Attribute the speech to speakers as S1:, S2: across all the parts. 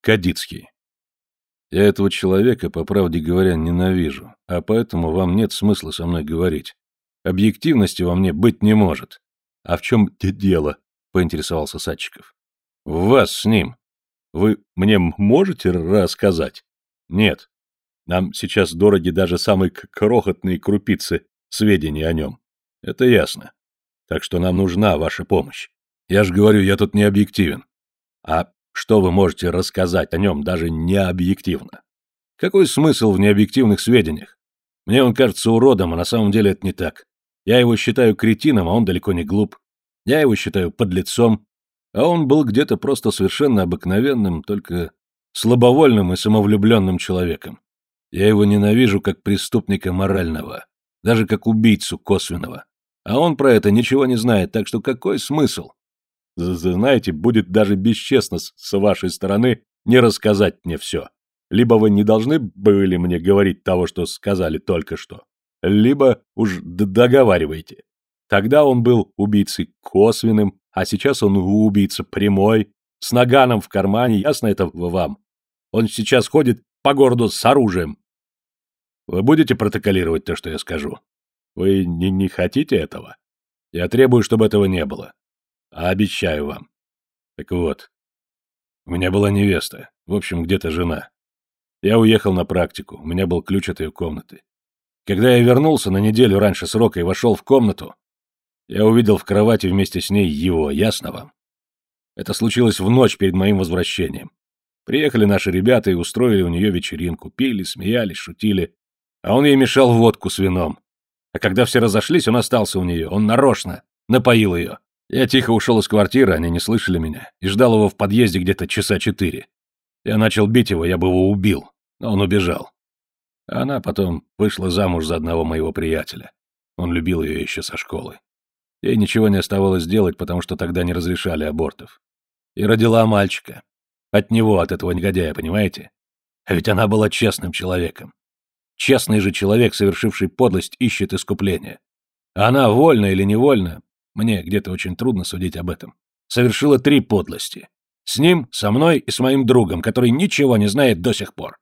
S1: Кадицкий. Я этого человека, по правде говоря, ненавижу, а поэтому вам нет смысла со мной говорить. Объективности во мне быть не может. А в чем дело? Поинтересовался Садчиков. В вас с ним. Вы мне можете рассказать? Нет. Нам сейчас дороги даже самые крохотные крупицы сведений о нем. Это ясно. Так что нам нужна ваша помощь. Я же говорю, я тут не объективен. А что вы можете рассказать о нем даже не объективно? Какой смысл в необъективных сведениях? Мне он кажется уродом, а на самом деле это не так. Я его считаю кретином, а он далеко не глуп. Я его считаю подлецом, а он был где-то просто совершенно обыкновенным, только слабовольным и самовлюбленным человеком. Я его ненавижу как преступника морального, даже как убийцу косвенного. А он про это ничего не знает, так что какой смысл? Знаете, будет даже бесчестно с вашей стороны не рассказать мне все. Либо вы не должны были мне говорить того, что сказали только что, либо уж договаривайте. Тогда он был убийцей косвенным, а сейчас он убийца прямой, с наганом в кармане, ясно это вам. Он сейчас ходит по городу с оружием. Вы будете протоколировать то, что я скажу? Вы не, не хотите этого? Я требую, чтобы этого не было. А обещаю вам. Так вот, у меня была невеста, в общем, где-то жена. Я уехал на практику, у меня был ключ от ее комнаты. Когда я вернулся на неделю раньше срока и вошел в комнату, я увидел в кровати вместе с ней его, ясно вам? Это случилось в ночь перед моим возвращением. Приехали наши ребята и устроили у нее вечеринку, пили, смеялись, шутили, а он ей мешал водку с вином. А когда все разошлись, он остался у нее, он нарочно напоил ее. Я тихо ушел из квартиры, они не слышали меня, и ждал его в подъезде где-то часа четыре. Я начал бить его, я бы его убил, но он убежал. Она потом вышла замуж за одного моего приятеля. Он любил ее еще со школы. Ей ничего не оставалось делать, потому что тогда не разрешали абортов. И родила мальчика. От него, от этого негодяя, понимаете? А ведь она была честным человеком. Честный же человек, совершивший подлость, ищет искупления. А она, вольно или невольно, мне где-то очень трудно судить об этом, совершила три подлости. С ним, со мной и с моим другом, который ничего не знает до сих пор.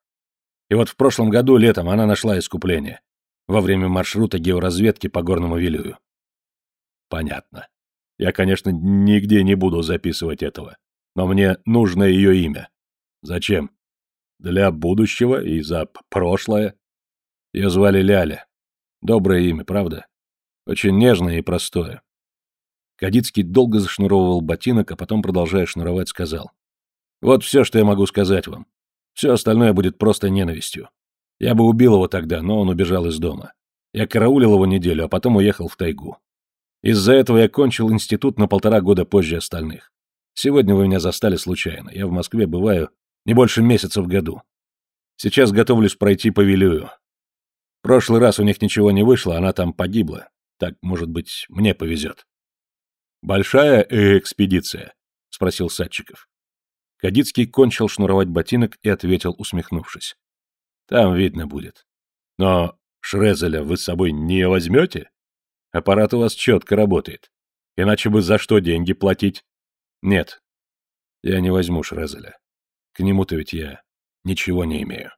S1: И вот в прошлом году летом она нашла искупление. Во время маршрута георазведки по горному Вилюю. Понятно. Я, конечно, нигде не буду записывать этого. Но мне нужно ее имя. Зачем? Для будущего и за прошлое. Ее звали Ляля. Доброе имя, правда? Очень нежное и простое. Кадицкий долго зашнуровывал ботинок, а потом, продолжая шнуровать, сказал. «Вот все, что я могу сказать вам. Все остальное будет просто ненавистью. Я бы убил его тогда, но он убежал из дома. Я караулил его неделю, а потом уехал в тайгу. Из-за этого я кончил институт на полтора года позже остальных. Сегодня вы меня застали случайно. Я в Москве бываю не больше месяца в году. Сейчас готовлюсь пройти по Вилюю. Прошлый раз у них ничего не вышло, она там погибла. Так, может быть, мне повезет. «Большая экспедиция?» — спросил Садчиков. Кадицкий кончил шнуровать ботинок и ответил, усмехнувшись. «Там видно будет. Но Шрезеля вы с собой не возьмете? Аппарат у вас четко работает. Иначе бы за что деньги платить?» «Нет, я не возьму Шрезеля. К нему-то ведь я ничего не имею».